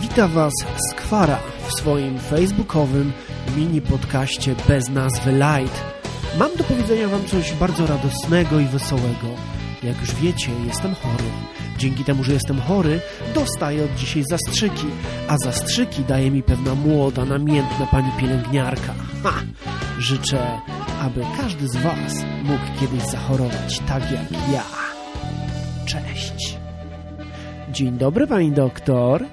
Wita Was Skwara w swoim facebookowym mini podcaście bez nazwy Light. Mam do powiedzenia Wam coś bardzo radosnego i wesołego. Jak już wiecie, jestem chory. Dzięki temu, że jestem chory, dostaję od dzisiaj zastrzyki, a zastrzyki daje mi pewna młoda, namiętna pani pielęgniarka. Ha! Życzę, aby każdy z Was mógł kiedyś zachorować tak jak ja. Cześć. Dzień dobry, pani doktor.